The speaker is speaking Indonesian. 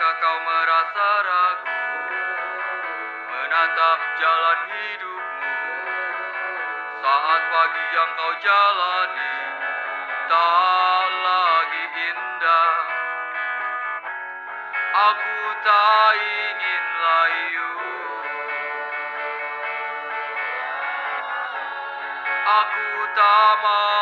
Apakah kau merasa ragu menatap jalan hidupmu saat pagi yang kau jalani tak lagi indah? Aku tak ingin layu. Aku tak mau